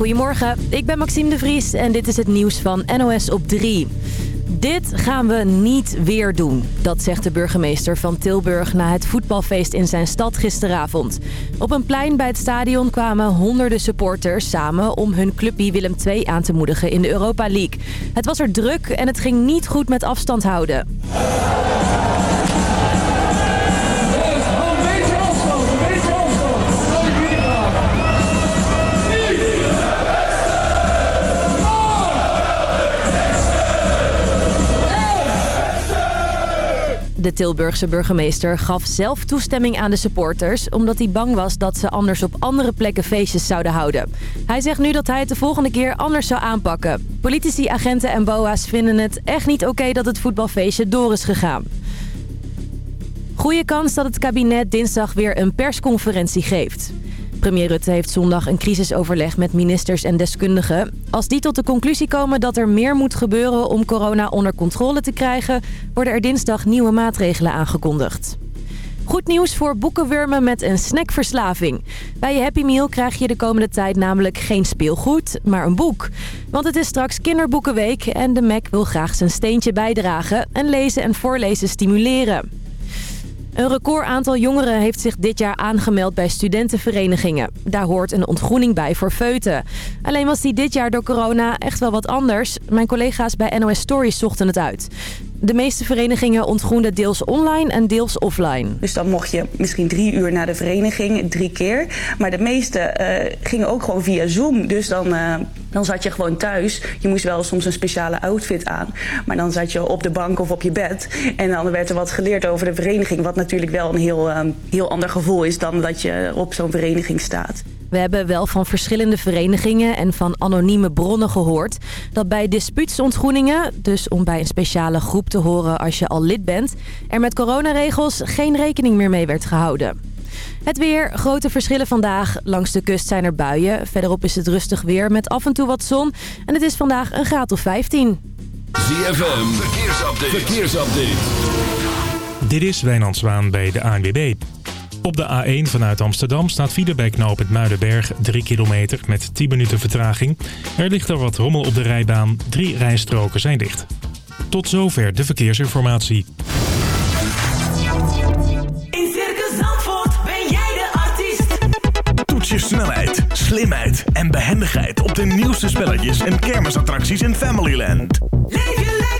Goedemorgen, ik ben Maxime de Vries en dit is het nieuws van NOS op 3. Dit gaan we niet weer doen, dat zegt de burgemeester van Tilburg na het voetbalfeest in zijn stad gisteravond. Op een plein bij het stadion kwamen honderden supporters samen om hun clubje Willem II aan te moedigen in de Europa League. Het was er druk en het ging niet goed met afstand houden. De Tilburgse burgemeester gaf zelf toestemming aan de supporters... omdat hij bang was dat ze anders op andere plekken feestjes zouden houden. Hij zegt nu dat hij het de volgende keer anders zou aanpakken. Politici, agenten en boa's vinden het echt niet oké dat het voetbalfeestje door is gegaan. Goeie kans dat het kabinet dinsdag weer een persconferentie geeft. Premier Rutte heeft zondag een crisisoverleg met ministers en deskundigen. Als die tot de conclusie komen dat er meer moet gebeuren om corona onder controle te krijgen... worden er dinsdag nieuwe maatregelen aangekondigd. Goed nieuws voor boekenwurmen met een snackverslaving. Bij je Happy Meal krijg je de komende tijd namelijk geen speelgoed, maar een boek. Want het is straks kinderboekenweek en de Mac wil graag zijn steentje bijdragen... en lezen en voorlezen stimuleren. Een record aantal jongeren heeft zich dit jaar aangemeld bij studentenverenigingen. Daar hoort een ontgroening bij voor feuten. Alleen was die dit jaar door corona echt wel wat anders. Mijn collega's bij NOS Stories zochten het uit. De meeste verenigingen ontgroenden deels online en deels offline. Dus dan mocht je misschien drie uur naar de vereniging, drie keer. Maar de meeste uh, gingen ook gewoon via Zoom. Dus dan, uh, dan zat je gewoon thuis. Je moest wel soms een speciale outfit aan. Maar dan zat je op de bank of op je bed. En dan werd er wat geleerd over de vereniging. Wat natuurlijk wel een heel, uh, heel ander gevoel is dan dat je op zo'n vereniging staat. We hebben wel van verschillende verenigingen en van anonieme bronnen gehoord... dat bij dispuutsontgroeningen, dus om bij een speciale groep te horen als je al lid bent... er met coronaregels geen rekening meer mee werd gehouden. Het weer, grote verschillen vandaag. Langs de kust zijn er buien. Verderop is het rustig weer met af en toe wat zon. En het is vandaag een graad of 15. ZFM, verkeersupdate. verkeersupdate. Dit is Wijnand Zwaan bij de ANWB. Op de A1 vanuit Amsterdam staat file bij knooppunt Muidenberg 3 kilometer met 10 minuten vertraging. Er ligt er wat rommel op de rijbaan. Drie rijstroken zijn dicht. Tot zover de verkeersinformatie. In Circus Zandvoort ben jij de artiest. Toets je snelheid, slimheid en behendigheid op de nieuwste spelletjes en kermisattracties in Familyland. Leef je lekker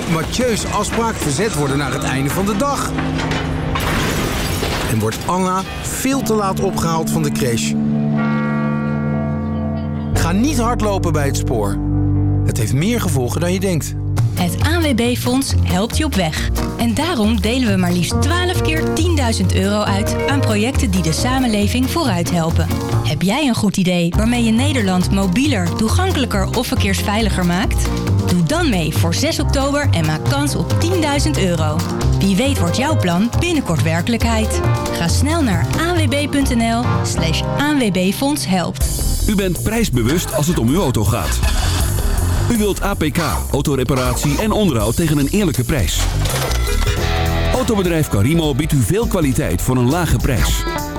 moet Mathieu's afspraak verzet worden naar het einde van de dag... en wordt Anna veel te laat opgehaald van de crash. Ga niet hardlopen bij het spoor. Het heeft meer gevolgen dan je denkt. Het ANWB-fonds helpt je op weg. En daarom delen we maar liefst 12 keer 10.000 euro uit aan projecten die de samenleving vooruit helpen. Heb jij een goed idee waarmee je Nederland mobieler, toegankelijker of verkeersveiliger maakt? Doe dan mee voor 6 oktober en maak kans op 10.000 euro. Wie weet wordt jouw plan binnenkort werkelijkheid. Ga snel naar anwb.nl slash helpt. U bent prijsbewust als het om uw auto gaat. U wilt APK, autoreparatie en onderhoud tegen een eerlijke prijs. Autobedrijf Carimo biedt u veel kwaliteit voor een lage prijs.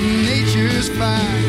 nature's fire.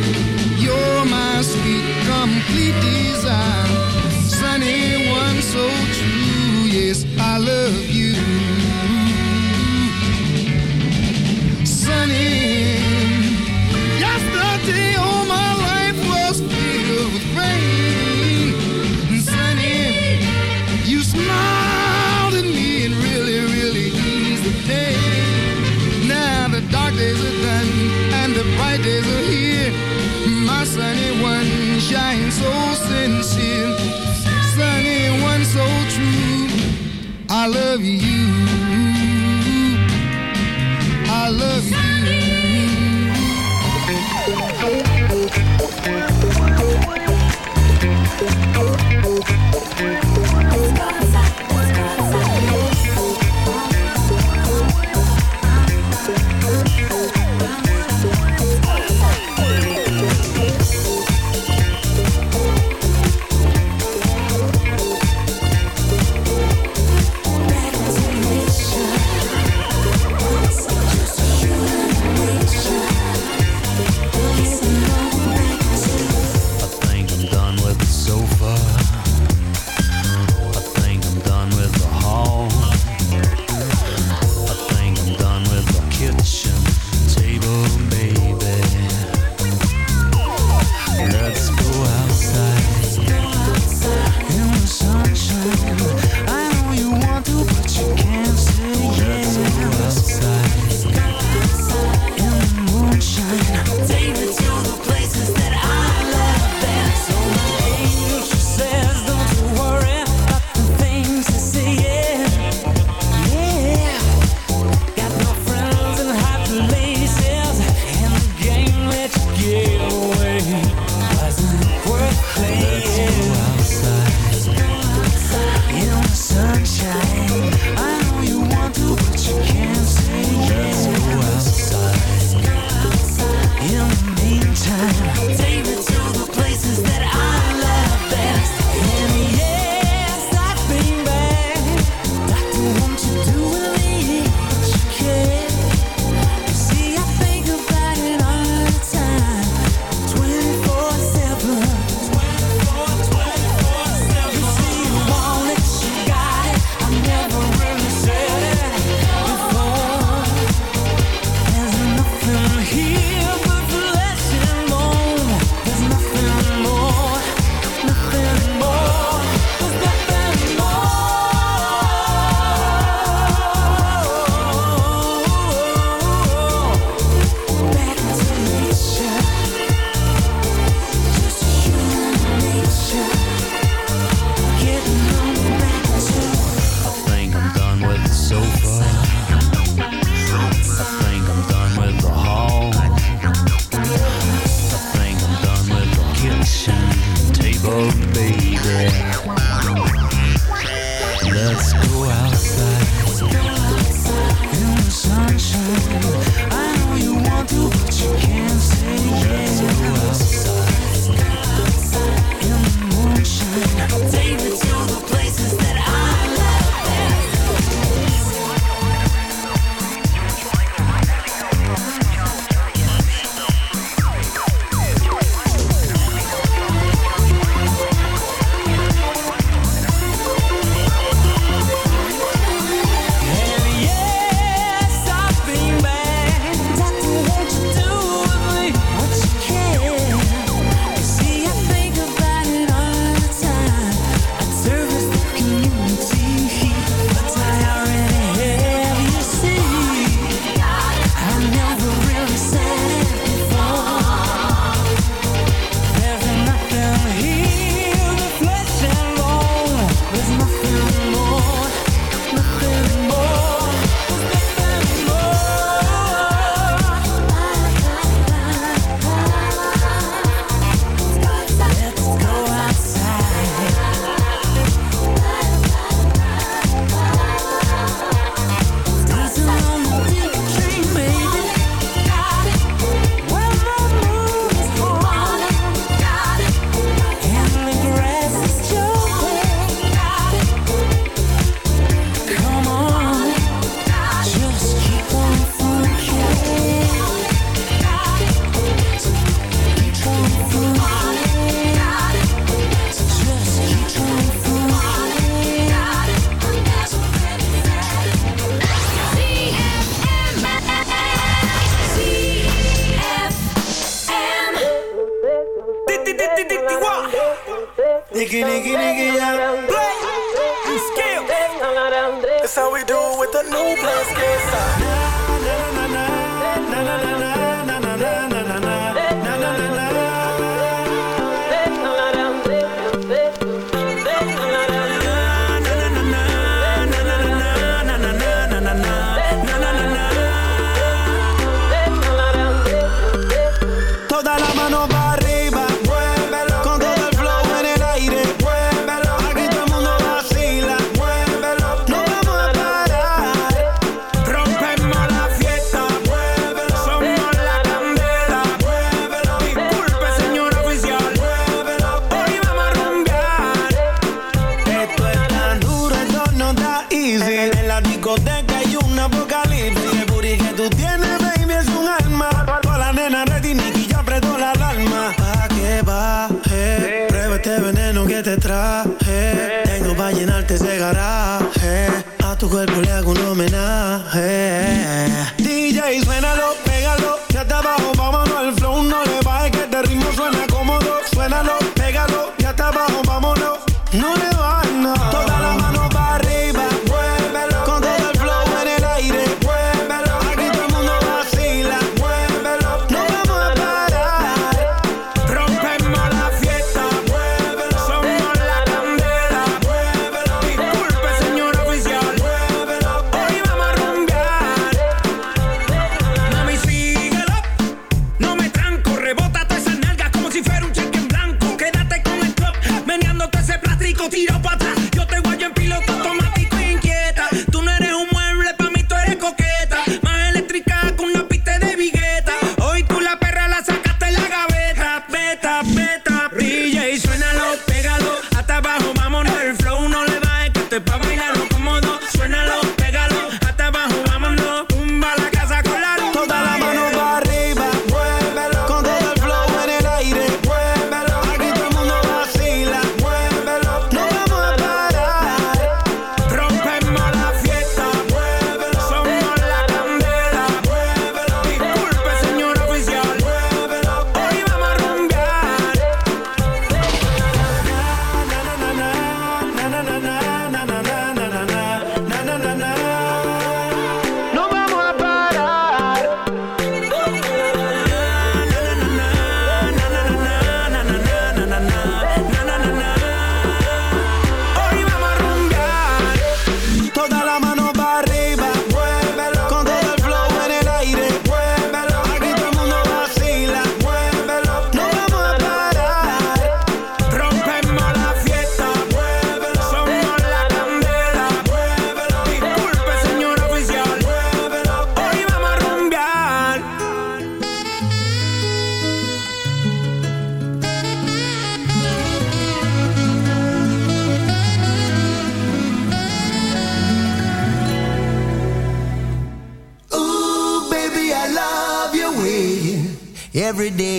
Every day.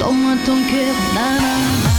Donne-moi ton cœur, nanana.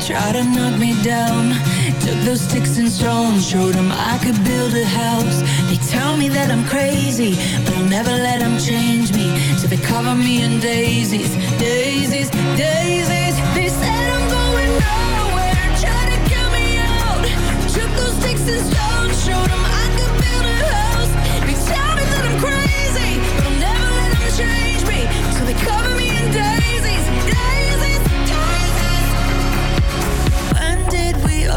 Try to knock me down. Took those sticks and stones Showed them I could build a house. They tell me that I'm crazy But I'll never let them change me. So they cover me in daisies Daisies, daisies. They said I'm going nowhere Try to get me out. Took those sticks and stones Showed them I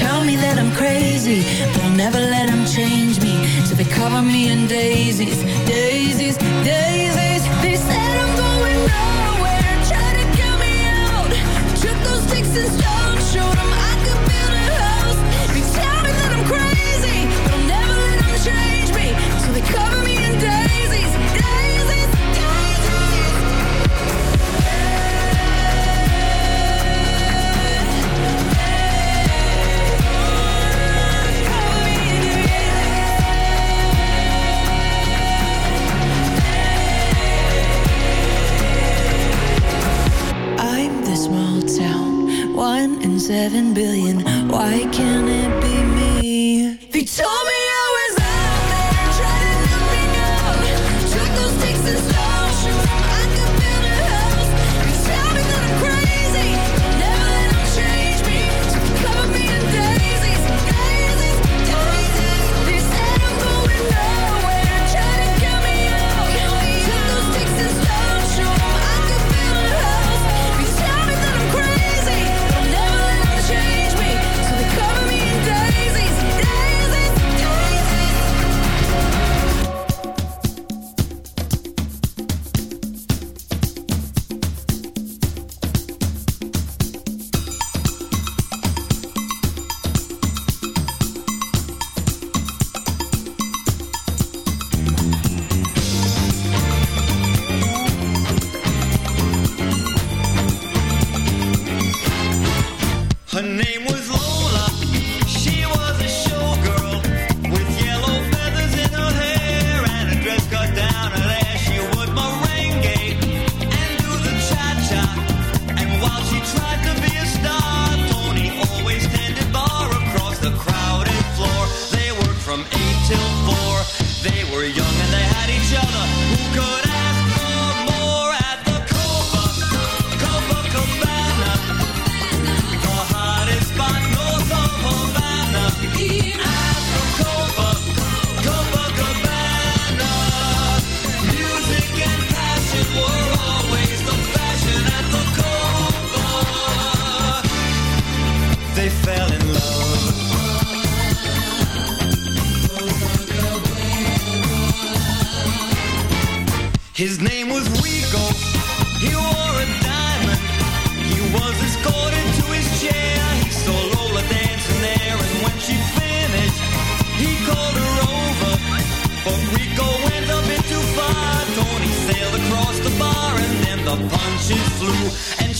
tell me that I'm crazy But I'll never let them change me. So they cover me in daisies, daisies, daisies. They said I'm going nowhere Try to kill me out. Took those sticks and stones one in seven billion. Why can't it be me? They told me I was out there trying to knock me down. Track those sticks and stones.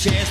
chance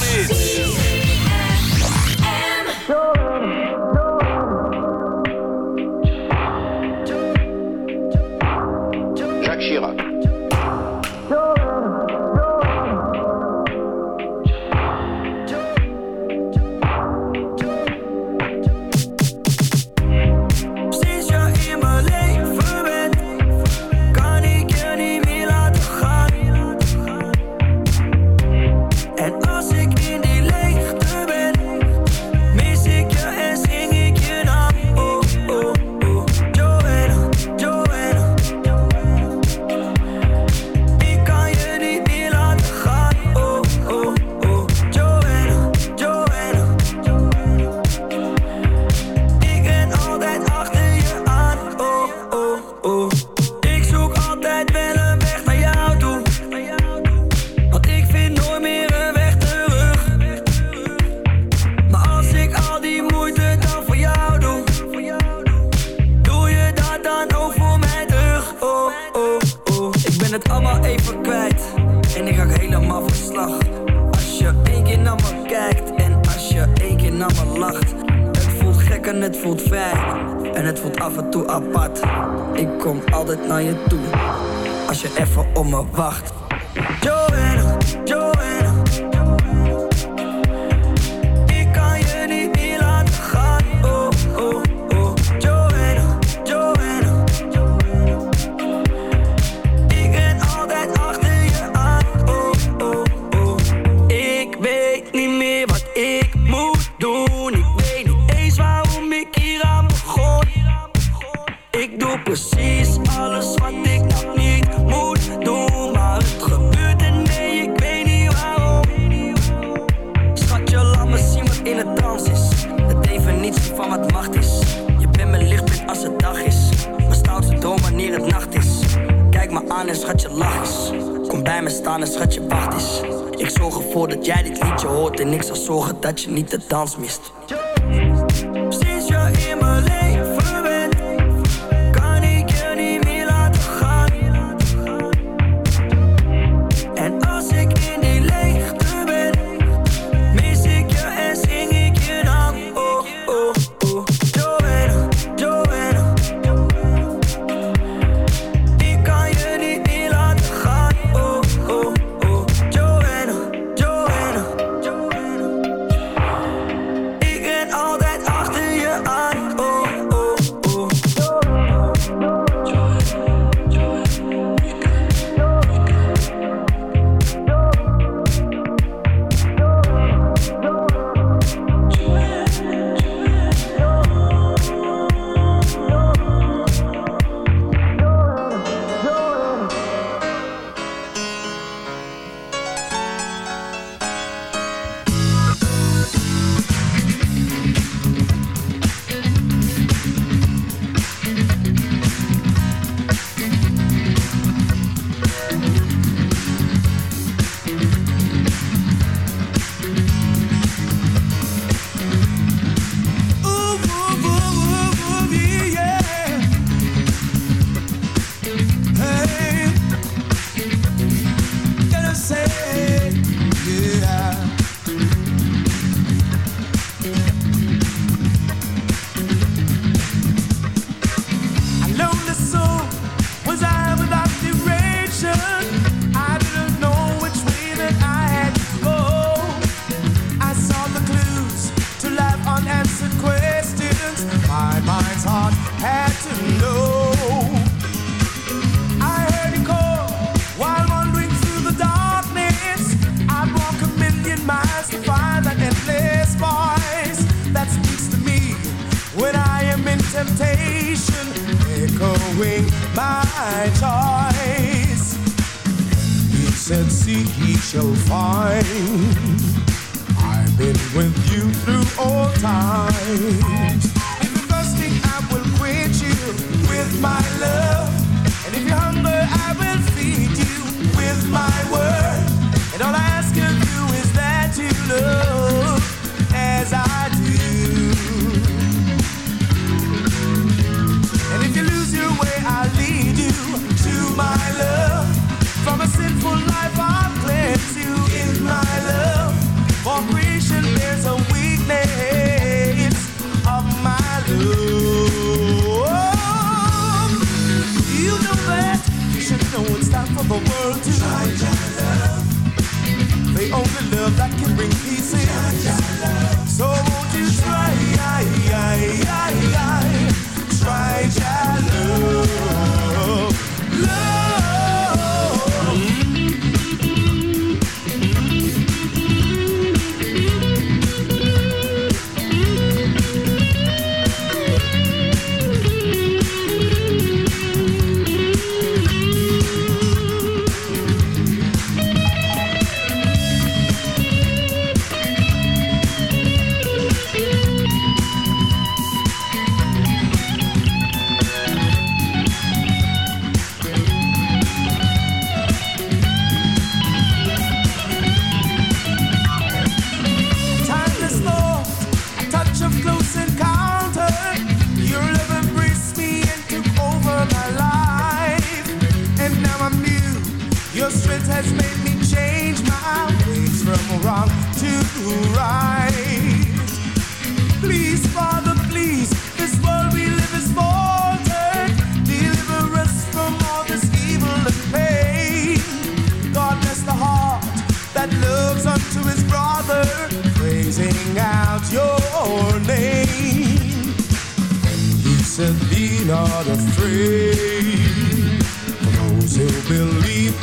ben het allemaal even kwijt. En ik ga helemaal van slag. Als je één keer naar me kijkt en als je één keer naar me lacht. Het voelt gek en het voelt fijn. En het voelt af en toe apart. Ik kom altijd naar je toe. Als je even op me wacht. Joanna, Joanna. bij staan en schatje wacht. Ik zorg ervoor dat jij dit liedje hoort en ik zal zorgen dat je niet de dans mist.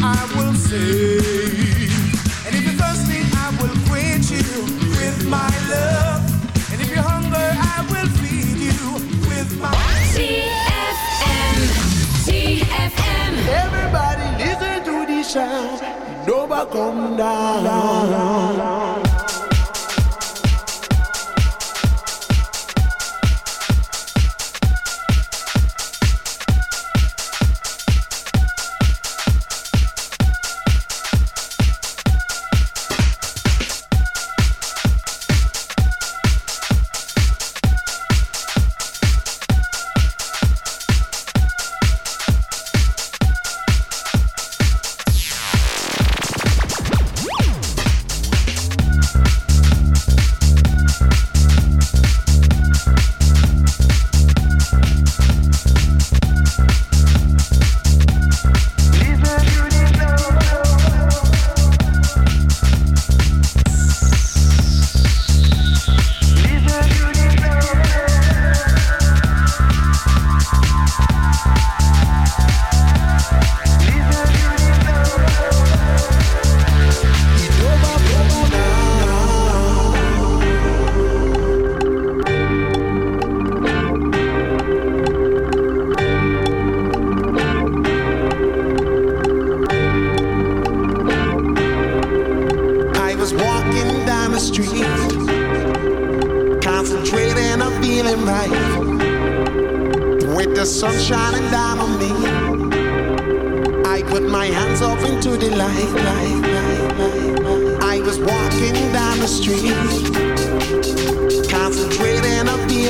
I will save. And if you're thirsty, I will quench you with my love. And if you're hungry, I will feed you with my TFM, Everybody listen to the sound. Come down.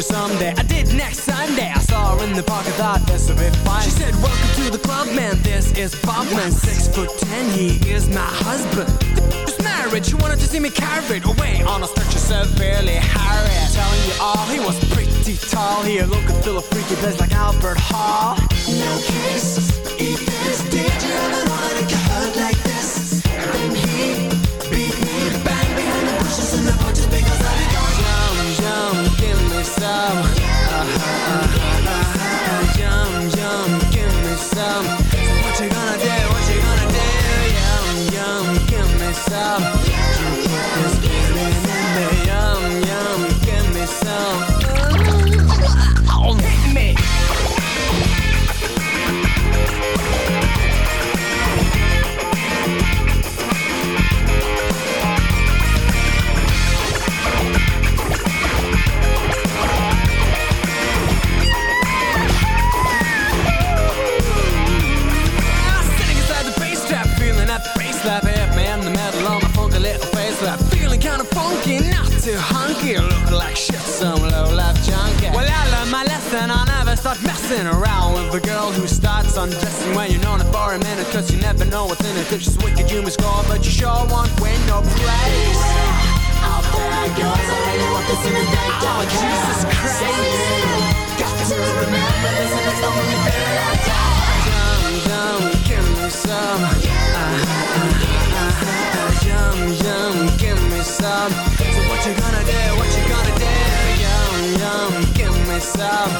her someday. I did next Sunday. I saw her in the park. I thought this would be fun. She said, "Welcome to the club, man. This is Bob, man. Six foot ten. He is my husband." This married. She wanted to see me carried away on a stretcher severely harried. Telling you all, he was pretty tall. He looked a feel a freaky place like Albert Hall. No kisses. Start messing around with the girl who starts undressing when you're known for a minute. Cause you never know what's in it. Cause she's wicked, you must score, but you sure won't win no praise. Out there goes, I really want this in the day. Oh, Jesus Christ. Got to remember this and it's the only thing I got. Yum, yum, give me some. Yum, yum, give me some. So what you gonna do? What you gonna do? Yum, yum, give me some.